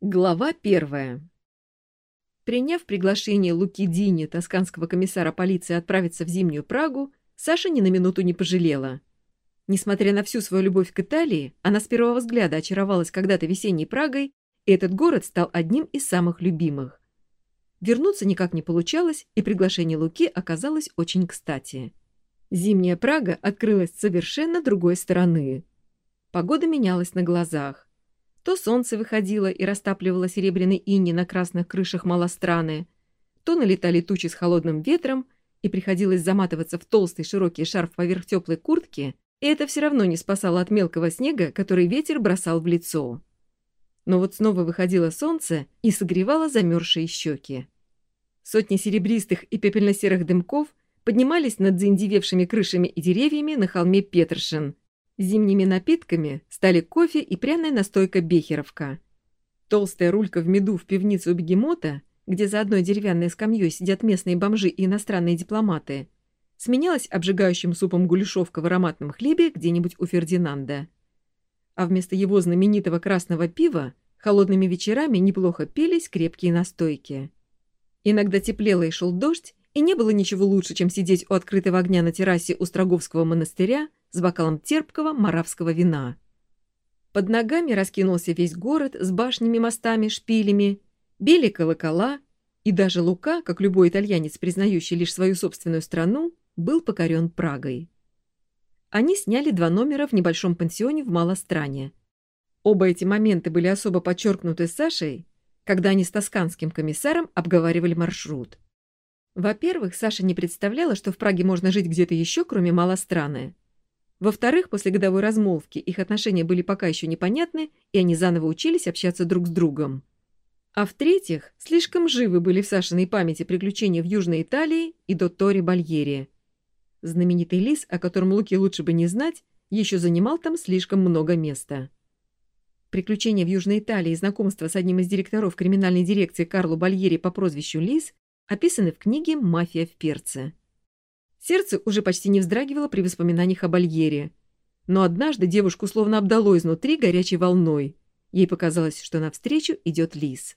Глава первая. Приняв приглашение Луки Дини, тосканского комиссара полиции, отправиться в Зимнюю Прагу, Саша ни на минуту не пожалела. Несмотря на всю свою любовь к Италии, она с первого взгляда очаровалась когда-то весенней Прагой, и этот город стал одним из самых любимых. Вернуться никак не получалось, и приглашение Луки оказалось очень кстати. Зимняя Прага открылась совершенно другой стороны. Погода менялась на глазах. То солнце выходило и растапливало серебряный инни на красных крышах малостраны, то налетали тучи с холодным ветром, и приходилось заматываться в толстый широкий шарф поверх теплой куртки, и это все равно не спасало от мелкого снега, который ветер бросал в лицо. Но вот снова выходило солнце и согревало замерзшие щеки. Сотни серебристых и пепельно-серых дымков поднимались над заиндевевшими крышами и деревьями на холме Петершин, Зимними напитками стали кофе и пряная настойка бехеровка. Толстая рулька в меду в пивнице у бегемота, где за одной деревянной скамьей сидят местные бомжи и иностранные дипломаты, сменялась обжигающим супом гуляшовка в ароматном хлебе где-нибудь у Фердинанда. А вместо его знаменитого красного пива холодными вечерами неплохо пелись крепкие настойки. Иногда теплело и шел дождь, и не было ничего лучше, чем сидеть у открытого огня на террасе у Строговского монастыря с бокалом терпкого маравского вина. Под ногами раскинулся весь город с башнями, мостами, шпилями, били колокола, и даже Лука, как любой итальянец, признающий лишь свою собственную страну, был покорен Прагой. Они сняли два номера в небольшом пансионе в Малостране. Оба эти моменты были особо подчеркнуты Сашей, когда они с тосканским комиссаром обговаривали маршрут. Во-первых, Саша не представляла, что в Праге можно жить где-то еще, кроме Малостраны. Во-вторых, после годовой размолвки их отношения были пока еще непонятны, и они заново учились общаться друг с другом. А в-третьих, слишком живы были в Сашиной памяти приключения в Южной Италии и Дотторе Бальере. Знаменитый лис, о котором Луки лучше бы не знать, еще занимал там слишком много места. Приключения в Южной Италии и знакомство с одним из директоров криминальной дирекции Карло Бальери по прозвищу Лис описаны в книге «Мафия в перце». Сердце уже почти не вздрагивало при воспоминаниях об Альере. Но однажды девушку словно обдало изнутри горячей волной. Ей показалось, что навстречу идет лис.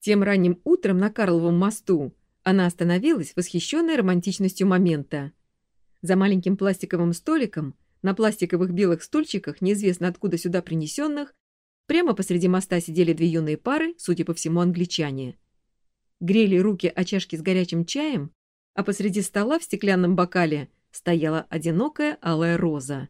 Тем ранним утром на Карловом мосту она остановилась, восхищенная романтичностью момента. За маленьким пластиковым столиком, на пластиковых белых стульчиках, неизвестно откуда сюда принесенных, прямо посреди моста сидели две юные пары, судя по всему, англичане. Грели руки о чашки с горячим чаем а посреди стола в стеклянном бокале стояла одинокая алая роза.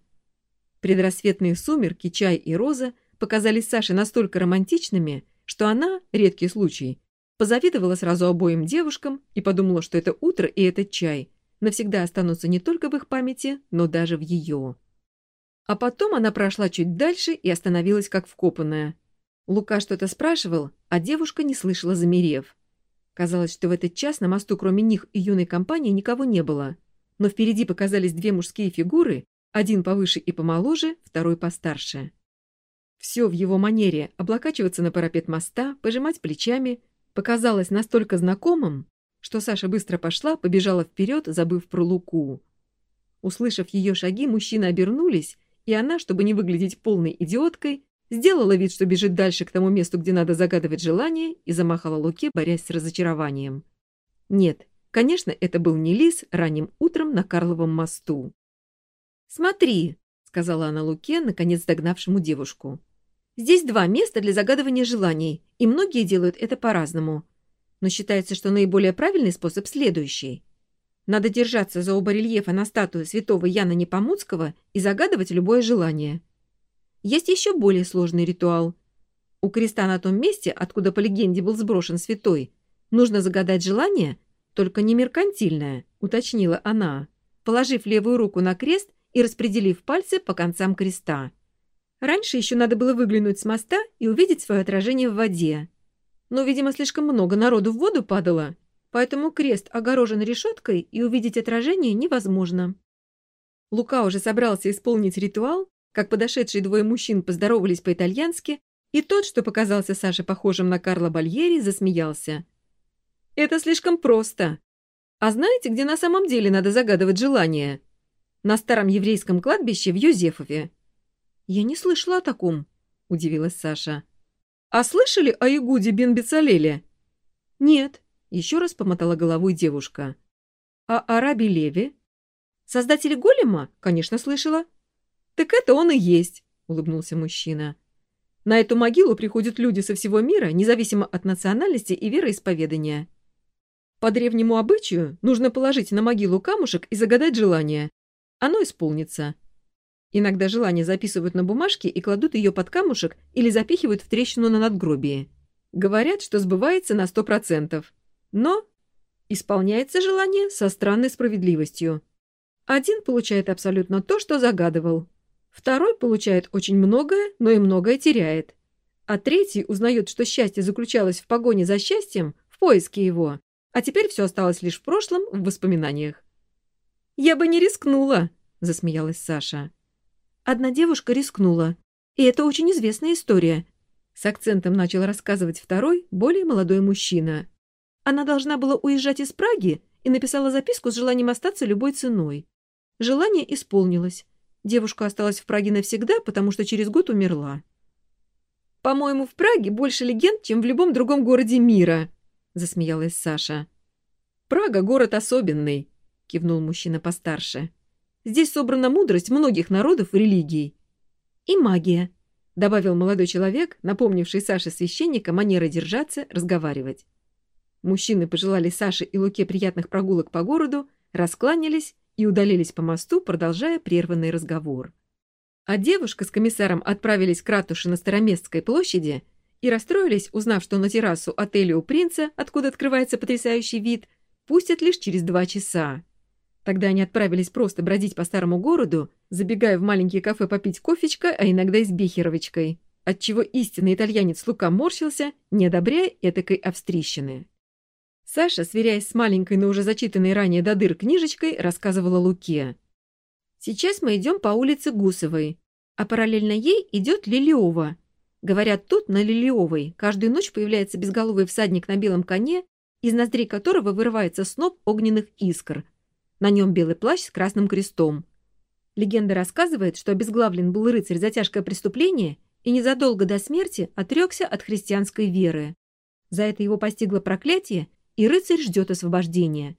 Предрассветные сумерки, чай и роза показались Саше настолько романтичными, что она, редкий случай, позавидовала сразу обоим девушкам и подумала, что это утро и этот чай навсегда останутся не только в их памяти, но даже в ее. А потом она прошла чуть дальше и остановилась как вкопанная. Лука что-то спрашивал, а девушка не слышала, замерев. Казалось, что в этот час на мосту кроме них и юной компании никого не было. Но впереди показались две мужские фигуры, один повыше и помоложе, второй постарше. Все в его манере облокачиваться на парапет моста, пожимать плечами, показалось настолько знакомым, что Саша быстро пошла, побежала вперед, забыв про Луку. Услышав ее шаги, мужчины обернулись, и она, чтобы не выглядеть полной идиоткой, Сделала вид, что бежит дальше к тому месту, где надо загадывать желание, и замахала Луке, борясь с разочарованием. Нет, конечно, это был не лис ранним утром на Карловом мосту. «Смотри», — сказала она Луке, наконец догнавшему девушку. «Здесь два места для загадывания желаний, и многие делают это по-разному. Но считается, что наиболее правильный способ следующий. Надо держаться за оба рельефа на статую святого Яна Непомуцкого и загадывать любое желание». Есть еще более сложный ритуал. У креста на том месте, откуда по легенде был сброшен святой, нужно загадать желание, только не меркантильное, уточнила она, положив левую руку на крест и распределив пальцы по концам креста. Раньше еще надо было выглянуть с моста и увидеть свое отражение в воде. Но, видимо, слишком много народу в воду падало, поэтому крест огорожен решеткой и увидеть отражение невозможно. Лука уже собрался исполнить ритуал, как подошедшие двое мужчин поздоровались по-итальянски, и тот, что показался Саше похожим на Карла Бальери, засмеялся. «Это слишком просто. А знаете, где на самом деле надо загадывать желание? На старом еврейском кладбище в Юзефове». «Я не слышала о таком», — удивилась Саша. «А слышали о Игуде бен Бецалеле?» «Нет», — еще раз помотала головой девушка. «А о Раби Леве?» «Создатели голема?» «Конечно, слышала». «Так это он и есть», — улыбнулся мужчина. «На эту могилу приходят люди со всего мира, независимо от национальности и вероисповедания. По древнему обычаю нужно положить на могилу камушек и загадать желание. Оно исполнится. Иногда желание записывают на бумажке и кладут ее под камушек или запихивают в трещину на надгробии. Говорят, что сбывается на сто процентов. Но исполняется желание со странной справедливостью. Один получает абсолютно то, что загадывал. Второй получает очень многое, но и многое теряет. А третий узнает, что счастье заключалось в погоне за счастьем, в поиске его. А теперь все осталось лишь в прошлом, в воспоминаниях. «Я бы не рискнула», — засмеялась Саша. Одна девушка рискнула. И это очень известная история. С акцентом начал рассказывать второй, более молодой мужчина. Она должна была уезжать из Праги и написала записку с желанием остаться любой ценой. Желание исполнилось. Девушка осталась в Праге навсегда, потому что через год умерла. «По-моему, в Праге больше легенд, чем в любом другом городе мира», — засмеялась Саша. «Прага — город особенный», — кивнул мужчина постарше. Здесь собрана мудрость многих народов и религий. И магия, добавил молодой человек, напомнивший Саше священника манеры держаться, разговаривать. Мужчины пожелали Саше и Луке приятных прогулок по городу, раскланялись и удалились по мосту, продолжая прерванный разговор. А девушка с комиссаром отправились к ратуше на Староместской площади и расстроились, узнав, что на террасу отеля у принца, откуда открывается потрясающий вид, пустят лишь через два часа. Тогда они отправились просто бродить по старому городу, забегая в маленькие кафе попить кофечка, а иногда и с бихеровочкой, отчего истинный итальянец Лука морщился, не одобряя этакой австрийщины. Саша, сверяясь с маленькой, но уже зачитанной ранее до дыр книжечкой, рассказывала Луке. «Сейчас мы идем по улице Гусовой, а параллельно ей идет Лилиова. Говорят, тут, на Лилиовой, каждую ночь появляется безголовый всадник на белом коне, из ноздрей которого вырывается сноп огненных искр, на нем белый плащ с красным крестом. Легенда рассказывает, что обезглавлен был рыцарь за тяжкое преступление и незадолго до смерти отрекся от христианской веры. За это его постигло проклятие, и рыцарь ждет освобождения.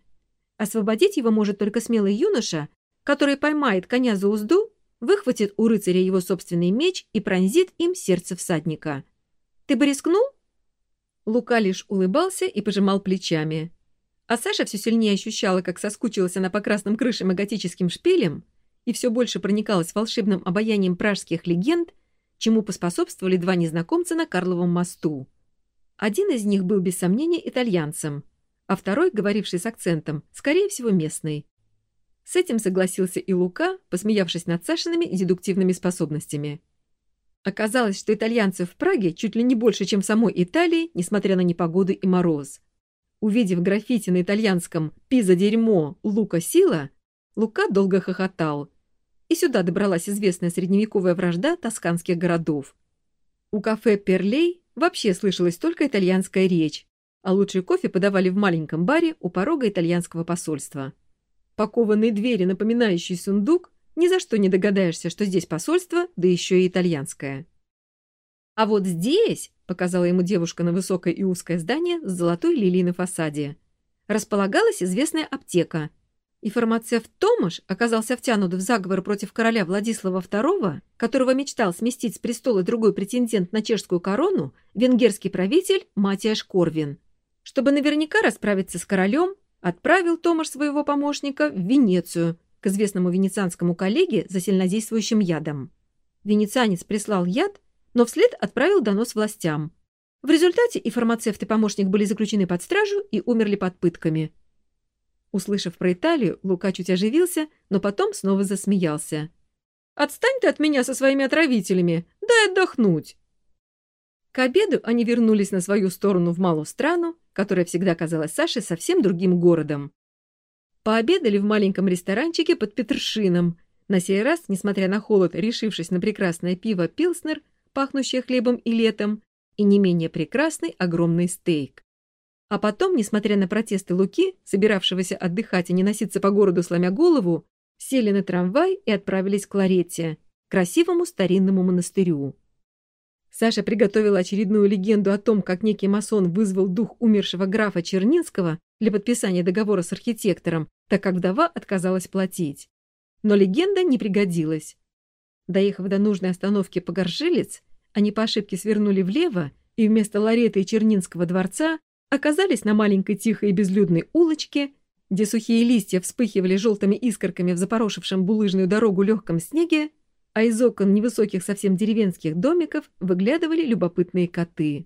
Освободить его может только смелый юноша, который поймает коня за узду, выхватит у рыцаря его собственный меч и пронзит им сердце всадника. «Ты бы рискнул?» Лука лишь улыбался и пожимал плечами. А Саша все сильнее ощущала, как соскучилась она по красным крышам и готическим шпилям, и все больше проникалась волшебным обаянием пражских легенд, чему поспособствовали два незнакомца на Карловом мосту. Один из них был без сомнения итальянцем, а второй, говоривший с акцентом, скорее всего местный. С этим согласился и Лука, посмеявшись над Сашиными дедуктивными способностями. Оказалось, что итальянцев в Праге чуть ли не больше, чем в самой Италии, несмотря на непогоду и мороз. Увидев граффити на итальянском «Пиза дерьмо, Лука сила», Лука долго хохотал. И сюда добралась известная средневековая вражда тосканских городов. У кафе «Перлей» вообще слышалась только итальянская речь, а лучший кофе подавали в маленьком баре у порога итальянского посольства. Пакованные двери, напоминающие сундук, ни за что не догадаешься, что здесь посольство, да еще и итальянское. А вот здесь показала ему девушка на высокое и узкое здание с золотой лилией на фасаде. Располагалась известная аптека. И фармацевт Томаш оказался втянут в заговор против короля Владислава II, которого мечтал сместить с престола другой претендент на чешскую корону, венгерский правитель Матиаш Корвин. Чтобы наверняка расправиться с королем, отправил Томаш своего помощника в Венецию, к известному венецианскому коллеге за сильнодействующим ядом. Венецианец прислал яд, но вслед отправил донос властям. В результате и фармацевт, и помощник были заключены под стражу и умерли под пытками. Услышав про Италию, Лука чуть оживился, но потом снова засмеялся. «Отстань ты от меня со своими отравителями! Дай отдохнуть!» К обеду они вернулись на свою сторону в малую страну, которая всегда казалась Саше совсем другим городом. Пообедали в маленьком ресторанчике под Петршином. На сей раз, несмотря на холод, решившись на прекрасное пиво «Пилснер», пахнущая хлебом и летом, и не менее прекрасный огромный стейк. А потом, несмотря на протесты Луки, собиравшегося отдыхать и не носиться по городу сломя голову, сели на трамвай и отправились к Ларетте, красивому старинному монастырю. Саша приготовила очередную легенду о том, как некий масон вызвал дух умершего графа Чернинского для подписания договора с архитектором, так как вдова отказалась платить. Но легенда не пригодилась. Доехав до нужной остановки Погоржилец, они по ошибке свернули влево и вместо Лареты и Чернинского дворца оказались на маленькой тихой и безлюдной улочке, где сухие листья вспыхивали желтыми искорками в запорошившем булыжную дорогу легком снеге, а из окон невысоких совсем деревенских домиков выглядывали любопытные коты.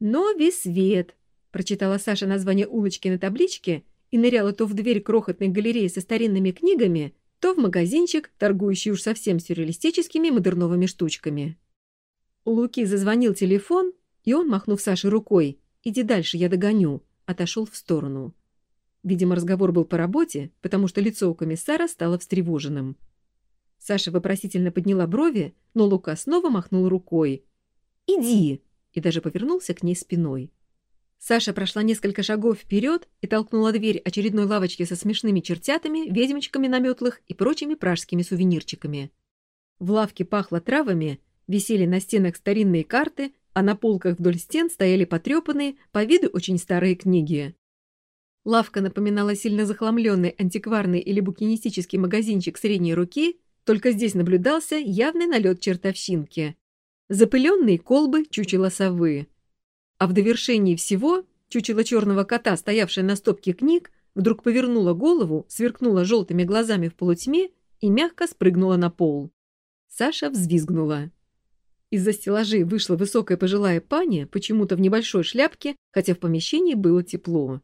«Новый свет», — прочитала Саша название улочки на табличке и ныряла то в дверь крохотной галереи со старинными книгами, то в магазинчик, торгующий уж совсем сюрреалистическими модерновыми штучками. У Луки зазвонил телефон, и он, махнув Саше рукой, «Иди дальше, я догоню», отошел в сторону. Видимо, разговор был по работе, потому что лицо у комиссара стало встревоженным. Саша вопросительно подняла брови, но Лука снова махнул рукой. «Иди!» и даже повернулся к ней спиной. Саша прошла несколько шагов вперед и толкнула дверь очередной лавочки со смешными чертятами, ведьмочками на метлах и прочими пражскими сувенирчиками. В лавке пахло травами, висели на стенах старинные карты, а на полках вдоль стен стояли потрепанные, по виду очень старые книги. Лавка напоминала сильно захламленный антикварный или букинистический магазинчик средней руки только здесь наблюдался явный налет чертовщинки. Запыленные колбы чучела совы. А в довершении всего чучело черного кота, стоявшее на стопке книг, вдруг повернула голову, сверкнула желтыми глазами в полутьме и мягко спрыгнула на пол. Саша взвизгнула. Из-за стеллажей вышла высокая пожилая паня, почему-то в небольшой шляпке, хотя в помещении было тепло.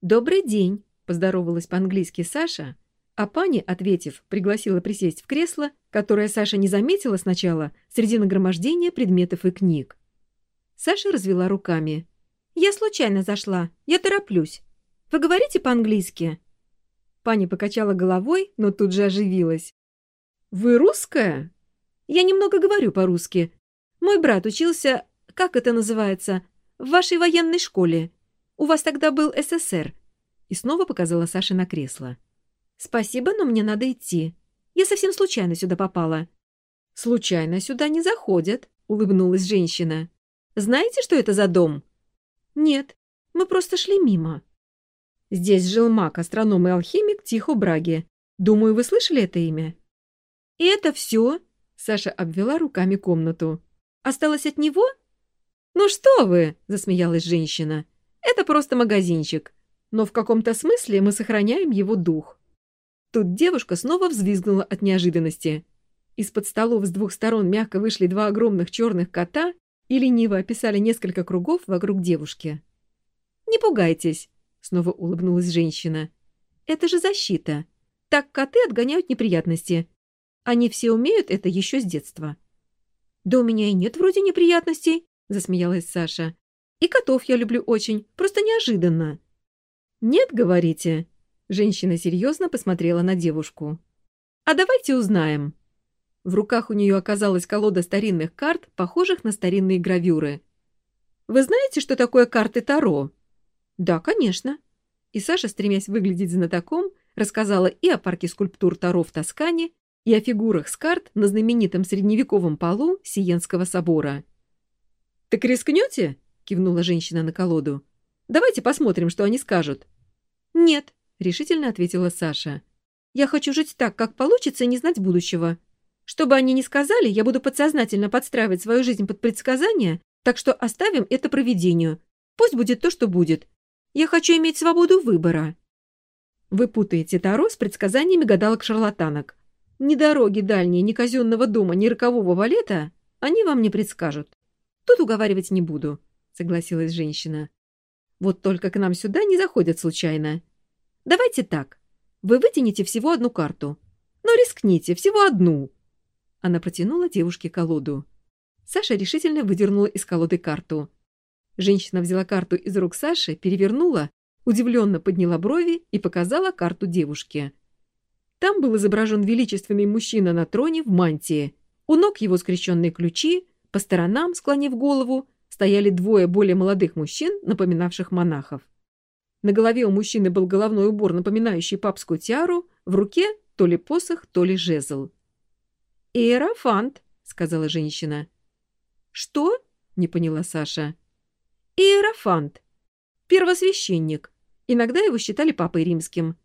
«Добрый день», — поздоровалась по-английски Саша, а пани, ответив, пригласила присесть в кресло, которое Саша не заметила сначала среди нагромождения предметов и книг. Саша развела руками. «Я случайно зашла. Я тороплюсь. Вы говорите по-английски?» Пани покачала головой, но тут же оживилась. «Вы русская?» «Я немного говорю по-русски. Мой брат учился, как это называется, в вашей военной школе. У вас тогда был СССР». И снова показала Саше на кресло. «Спасибо, но мне надо идти. Я совсем случайно сюда попала». «Случайно сюда не заходят», — улыбнулась женщина. «Знаете, что это за дом?» «Нет, мы просто шли мимо». Здесь жил маг, астроном и алхимик Тихо Браги. Думаю, вы слышали это имя? «И это все?» — Саша обвела руками комнату. «Осталось от него?» «Ну что вы!» — засмеялась женщина. «Это просто магазинчик. Но в каком-то смысле мы сохраняем его дух». Тут девушка снова взвизгнула от неожиданности. Из-под столов с двух сторон мягко вышли два огромных черных кота и лениво описали несколько кругов вокруг девушки. «Не пугайтесь», — снова улыбнулась женщина. «Это же защита. Так коты отгоняют неприятности. Они все умеют это еще с детства». «Да у меня и нет вроде неприятностей», — засмеялась Саша. «И котов я люблю очень, просто неожиданно». «Нет, говорите?» Женщина серьезно посмотрела на девушку. «А давайте узнаем». В руках у нее оказалась колода старинных карт, похожих на старинные гравюры. «Вы знаете, что такое карты Таро?» «Да, конечно». И Саша, стремясь выглядеть знатоком, рассказала и о парке скульптур Таро в Тоскане, и о фигурах с карт на знаменитом средневековом полу Сиенского собора. «Так рискнете?» — кивнула женщина на колоду. «Давайте посмотрим, что они скажут». «Нет», решительно ответила Саша. Я хочу жить так, как получится, и не знать будущего. Что бы они ни сказали, я буду подсознательно подстраивать свою жизнь под предсказания, так что оставим это проведению. Пусть будет то, что будет. Я хочу иметь свободу выбора. Вы путаете Таро с предсказаниями гадалок-шарлатанок. Ни дороги дальние, ни казенного дома, ни рокового валета они вам не предскажут. Тут уговаривать не буду, согласилась женщина. Вот только к нам сюда не заходят случайно. Давайте так. Вы вытянете всего одну карту. Но рискните, всего одну. Она протянула девушке колоду. Саша решительно выдернула из колоды карту. Женщина взяла карту из рук Саши, перевернула, удивленно подняла брови и показала карту девушке. Там был изображен величественный мужчина на троне в мантии. У ног его скрещенные ключи, по сторонам, склонив голову, стояли двое более молодых мужчин, напоминавших монахов. На голове у мужчины был головной убор, напоминающий папскую тиару, в руке то ли посох, то ли жезл. «Иерофант», — сказала женщина. Что? Не поняла Саша. Иерофант. Первосвященник. Иногда его считали папой римским.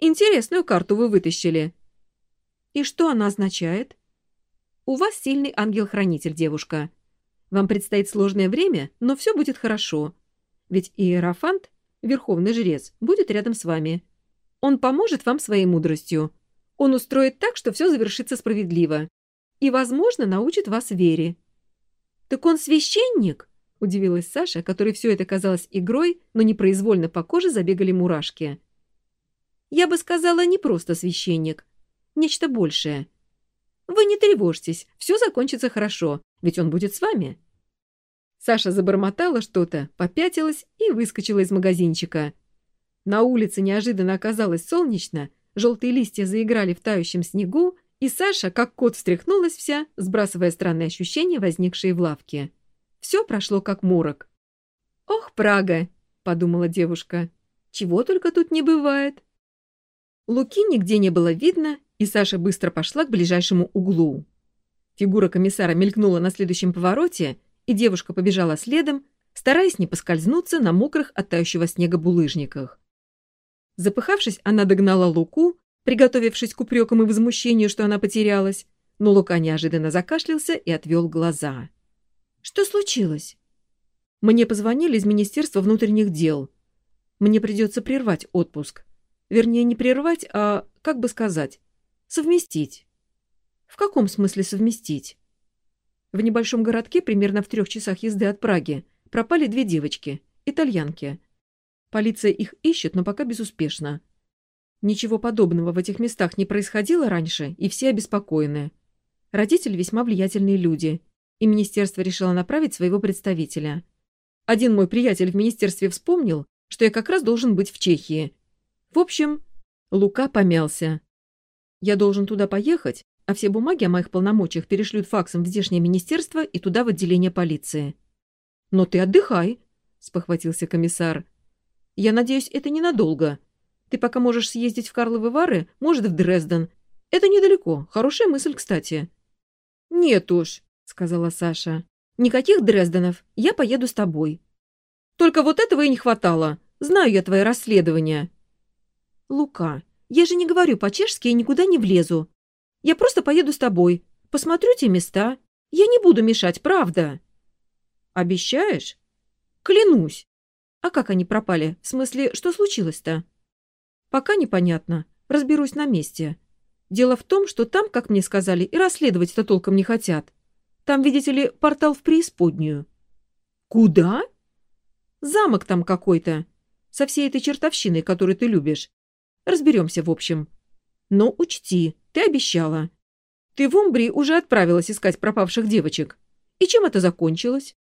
Интересную карту вы вытащили. И что она означает? У вас сильный ангел-хранитель, девушка. Вам предстоит сложное время, но все будет хорошо. Ведь Иерофант, верховный жрец, будет рядом с вами. Он поможет вам своей мудростью. Он устроит так, что все завершится справедливо. И, возможно, научит вас вере. «Так он священник?» — удивилась Саша, которой все это казалось игрой, но непроизвольно по коже забегали мурашки. «Я бы сказала, не просто священник. Нечто большее. Вы не тревожьтесь, все закончится хорошо, ведь он будет с вами». Саша забормотала что-то, попятилась и выскочила из магазинчика. На улице неожиданно оказалось солнечно, желтые листья заиграли в тающем снегу, и Саша, как кот, встряхнулась вся, сбрасывая странные ощущения, возникшие в лавке. Все прошло как морок. «Ох, Прага!» — подумала девушка. «Чего только тут не бывает!» Луки нигде не было видно, и Саша быстро пошла к ближайшему углу. Фигура комиссара мелькнула на следующем повороте, и девушка побежала следом, стараясь не поскользнуться на мокрых от тающего снега булыжниках. Запыхавшись, она догнала Луку, приготовившись к упрекам и возмущению, что она потерялась, но Лука неожиданно закашлялся и отвел глаза. «Что случилось?» «Мне позвонили из Министерства внутренних дел. Мне придется прервать отпуск. Вернее, не прервать, а, как бы сказать, совместить». «В каком смысле совместить?» В небольшом городке, примерно в трех часах езды от Праги, пропали две девочки, итальянки. Полиция их ищет, но пока безуспешно. Ничего подобного в этих местах не происходило раньше, и все обеспокоены. Родители весьма влиятельные люди, и министерство решило направить своего представителя. Один мой приятель в министерстве вспомнил, что я как раз должен быть в Чехии. В общем, Лука помялся. Я должен туда поехать, а все бумаги о моих полномочиях перешлют факсом в здешнее министерство и туда в отделение полиции. «Но ты отдыхай», — спохватился комиссар. «Я надеюсь, это ненадолго. Ты пока можешь съездить в Карловы Вары, может, в Дрезден. Это недалеко. Хорошая мысль, кстати». «Нет уж», — сказала Саша. «Никаких Дрезденов. Я поеду с тобой». «Только вот этого и не хватало. Знаю я твои расследования». «Лука, я же не говорю по-чешски и никуда не влезу. Я просто поеду с тобой. Посмотрю те места. Я не буду мешать, правда». «Обещаешь?» «Клянусь». «А как они пропали? В смысле, что случилось-то?» Пока непонятно. Разберусь на месте. Дело в том, что там, как мне сказали, и расследовать-то толком не хотят. Там, видите ли, портал в преисподнюю. Куда? Замок там какой-то. Со всей этой чертовщиной, которую ты любишь. Разберемся, в общем. Но учти, ты обещала. Ты в Умбрии уже отправилась искать пропавших девочек. И чем это закончилось?